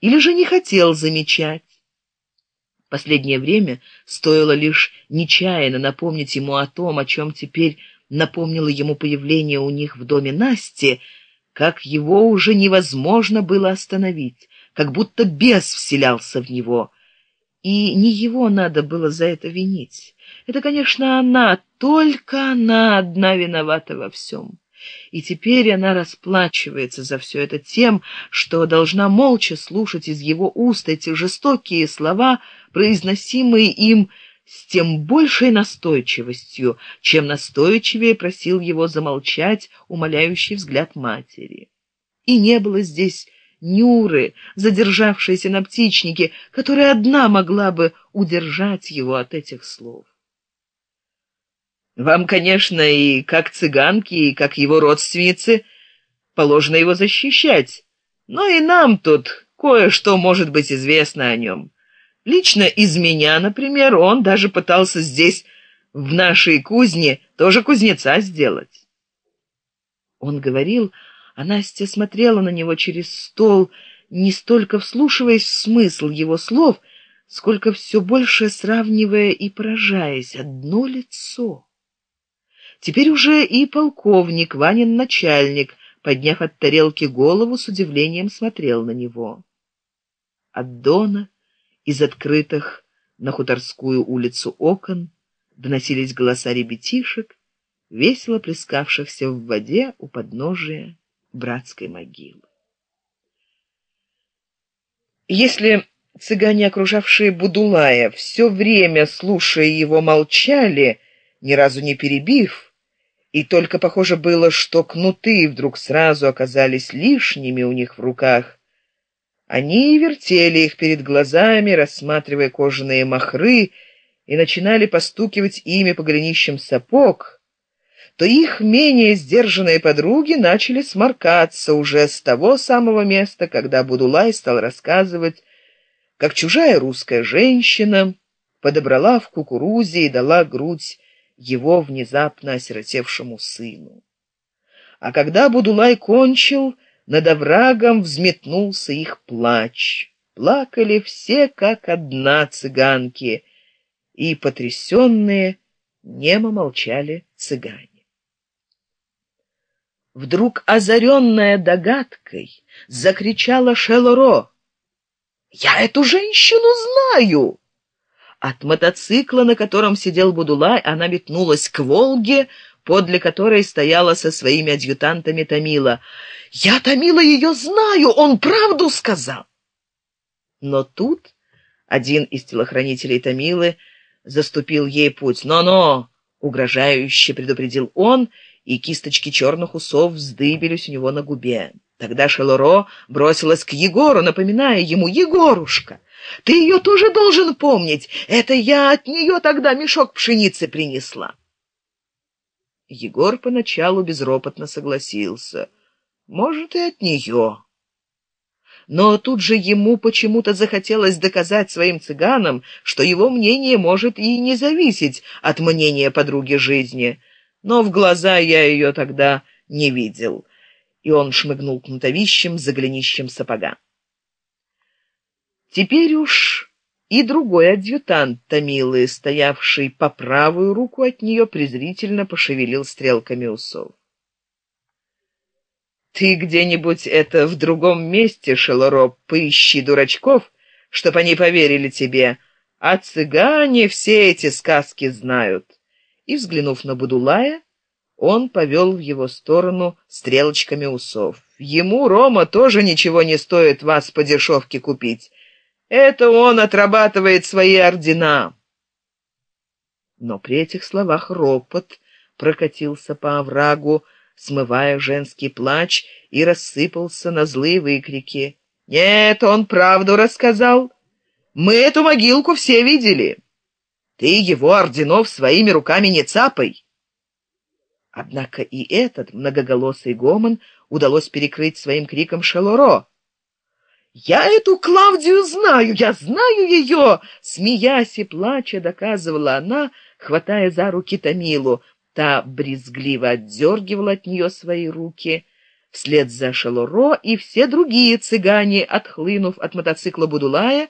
или же не хотел замечать. Последнее время стоило лишь нечаянно напомнить ему о том, о чем теперь напомнило ему появление у них в доме Насти, как его уже невозможно было остановить, как будто бес вселялся в него. И не его надо было за это винить. Это, конечно, она, только она одна виновата во всем. И теперь она расплачивается за все это тем, что должна молча слушать из его уст эти жестокие слова, произносимые им с тем большей настойчивостью, чем настойчивее просил его замолчать умоляющий взгляд матери. И не было здесь Нюры, задержавшейся на птичнике, которая одна могла бы удержать его от этих слов. Вам, конечно, и как цыганке, и как его родственнице положено его защищать, но и нам тут кое-что может быть известно о нем. Лично из меня, например, он даже пытался здесь, в нашей кузне, тоже кузнеца сделать. Он говорил, а Настя смотрела на него через стол, не столько вслушиваясь в смысл его слов, сколько все больше сравнивая и поражаясь одно лицо. Теперь уже и полковник, Ванин начальник, подняв от тарелки голову, с удивлением смотрел на него. От Дона, из открытых на хуторскую улицу окон, доносились голоса ребятишек, весело плескавшихся в воде у подножия братской могилы. Если цыгане, окружавшие Будулая, все время, слушая его, молчали, ни разу не перебив, и только похоже было, что кнуты вдруг сразу оказались лишними у них в руках. Они вертели их перед глазами, рассматривая кожаные махры, и начинали постукивать ими по голенищам сапог, то их менее сдержанные подруги начали сморкаться уже с того самого места, когда Будулай стал рассказывать, как чужая русская женщина подобрала в кукурузе и дала грудь его внезапно осиротевшему сыну. А когда Будулай кончил, над оврагом взметнулся их плач. Плакали все, как одна цыганки, и потрясенные немо молчали цыгане. Вдруг, озаренная догадкой, закричала Шелоро. «Я эту женщину знаю!» От мотоцикла, на котором сидел Будулай, она метнулась к Волге, подле которой стояла со своими адъютантами Томила. «Я, Томила, ее знаю! Он правду сказал!» Но тут один из телохранителей Томилы заступил ей путь. «Но-но!» — угрожающе предупредил он, и кисточки черных усов вздыбились у него на губе. Тогда Шелуро бросилась к Егору, напоминая ему «Егорушка!» Ты ее тоже должен помнить. Это я от нее тогда мешок пшеницы принесла. Егор поначалу безропотно согласился. Может, и от нее. Но тут же ему почему-то захотелось доказать своим цыганам, что его мнение может и не зависеть от мнения подруги жизни. Но в глаза я ее тогда не видел. И он шмыгнул кнутовищем за голенищем сапога. Теперь уж и другой адъютант Томилы, стоявший по правую руку от нее, презрительно пошевелил стрелками усов. «Ты где-нибудь это в другом месте, Шелоро, поищи дурачков, чтоб они поверили тебе, а цыгане все эти сказки знают». И, взглянув на Будулая, он повел в его сторону стрелочками усов. «Ему, Рома, тоже ничего не стоит вас по дешевке купить». Это он отрабатывает свои ордена. Но при этих словах ропот прокатился по оврагу, смывая женский плач и рассыпался на злые выкрики. «Нет, он правду рассказал. Мы эту могилку все видели. Ты его орденов своими руками не цапай!» Однако и этот многоголосый гомон удалось перекрыть своим криком Шелуро. «Я эту Клавдию знаю, я знаю ее!» Смеясь и плача, доказывала она, хватая за руки Томилу. Та брезгливо отдергивала от нее свои руки. Вслед за Шелуро и все другие цыгане, отхлынув от мотоцикла Будулая,